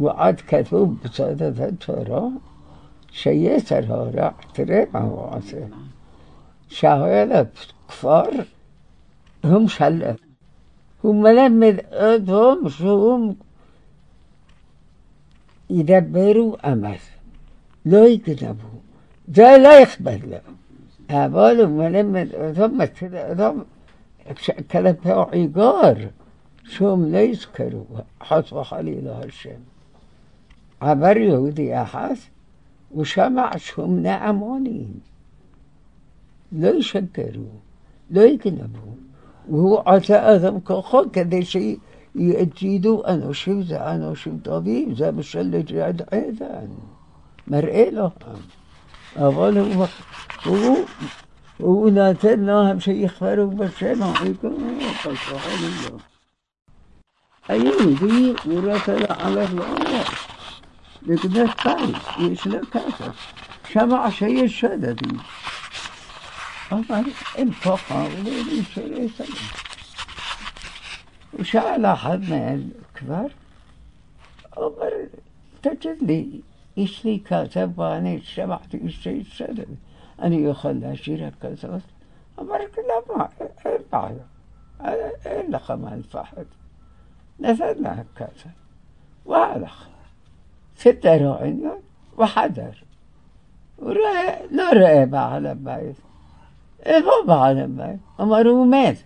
وعد كتب بصدد تورا شيء ترها احترام واسه شهادة كفار هم شلق هم لما لقيتهم هم يدبروا أمس. لا يكذبوا. ده لا يخبر له أبالهم لما لقيتهم لقيتهم كلام عقار. شهم لا يذكروا. حسب خليل هالشم عبر يهودي أحد وشمعتهم نعمانين لا يشكروا لا يكنبوا وهو عطاءهم كخو كذا شيء يأجيدوا أنا شو ذا أنا شو طبيب ذا مش اللي جاد عيدا مرئي لهم أول هو هو وناتلناهم شيء يخبروا بشرنا يكونوا قصوا حلو أيوه دي ورثة على الله لقدرت قائد يسلم كافر شمع شيء الشددي أما انفقا وليل شيء يسلم وشاء لاحظنا الكبار عمر تجد لي يشتري كاتب وأنا سمعت شيء شددي أنا يخلى شيرة كثرت عمر كلا ما أبعد أنا إلا خمال فحد نزلنا هكذا وألخ في التراعي وحذر ورأى لا رقابة على البيت إغابة على البيت أمره مات.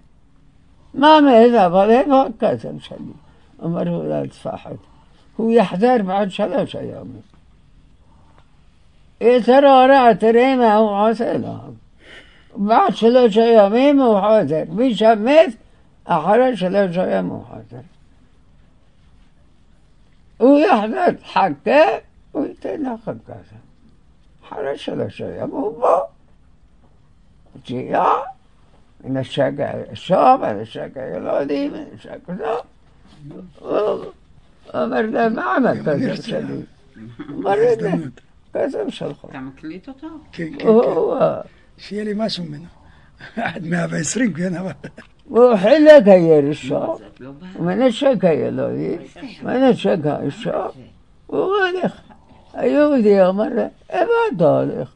ما مات بل هكذا مشلي أمره لا تفحت هو يحذر بعد ثلاث أيام إيه ترى رأى تريمة أو عسلها بعد ثلاث أيام وحاضر مش مات أحرج ثلاث أيام وحاضر הוא יחזק, חכה, הוא ייתן לך ככה. אחרי שלוש ימים בא. ג'יה, מן השגע השום, מן השגע הילודי, מן השגע זו. הוא אומר לה, מה עם הכסף שלי? הוא כסף שלך. אתה מקליט אותו? כן, כן, כן. שיהיה לי משהו ממנו. עד 120, כן, אבל... وحلا كاير الشعر ومن الشكا يلوي. من الشكا الشعر وغالخ أيودي مرة. إبا طالخ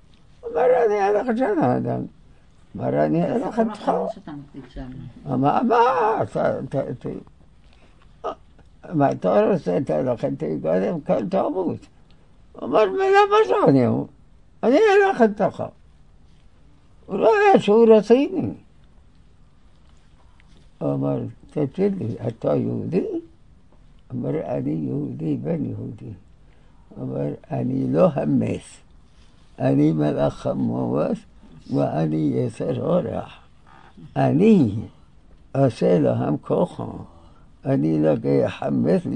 مرة دي أنا خجان هذا مرة دي ألخ تخو ما ما تأتي ما تعرف ألخ تي قادم كان تابوت. ومر ملا مشاني أنا ألخ تخو ولا شو رصيني. أمر تتلي حتى يهودي أمر أني يهودي بن يهودي أمر أني لو همس أني ملأ خمواس وأني يسر راح أني أسألهم كوخا أني لقي حمس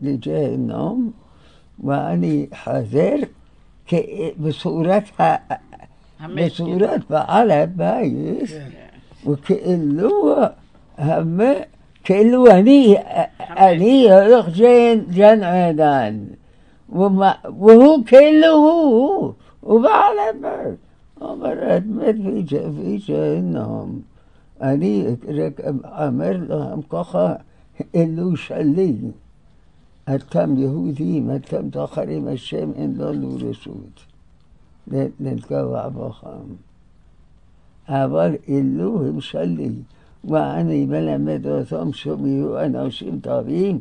لجهنم وأني حذر بصورتها بصورة فعلها بايس وكأنه هم كأنه هني هني يروح جين جنعدان وما وهو كأنه هو. وبعلمك أمرت في في جهنم أني أمر لهم كخا إلو شلي أتم يهودي ما تم تخري الشام إن لا لورسود لنتكوى بخام அவர் எல்லோரும் சொல்லி وأنا بلا مدرسهم سمي وأنا وشيم طبيب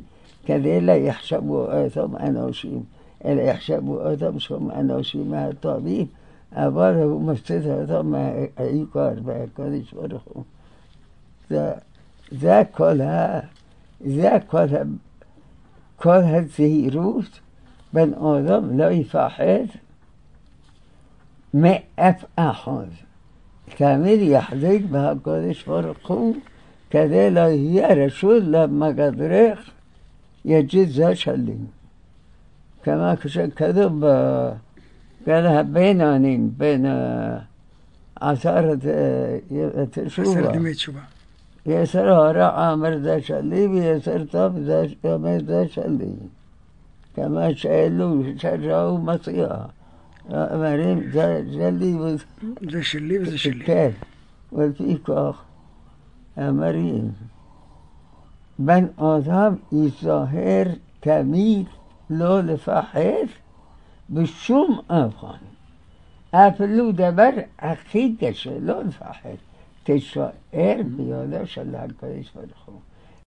كذا لا يحسبوا أثم أنا وشيم. لا يحسبوا أثم سم أنا وشيم الطبيب أبره مستدى ثم أيكار بأكاريش ورخو ذا ذا كلها ذا كلها كلها زهيروت بن آدم لا يفحد ما أف أحد. הטובים אבל הוא מפסיד אותם מהעיקר והקודש ברוך הוא זה, זה כל ה... זה כל ה... כל הזהירות בן אדם לא יפחד מאף אחד. תמיד יחזיק בהקודש ברוך הוא כדי לא יהיה רשות למגדרך יגיד זה שלי. כמה שכתוב בין הבינונים, בין אה, עשרת אה, תשובה. עשרת ימי תשובה. יסר הרע אומר זה שלי ויסר טוב זה אומר זה שלי. כמה שאלו שראו Amarim, Jaldi was... The Shili was the Shili. Yes, was Peacock. Amarim. من آدم ای ظاهر تمید لول فحر به شوم افغان افلو دبر عقیدشه لول فحر تشاعر بیاده شلال کارش برخون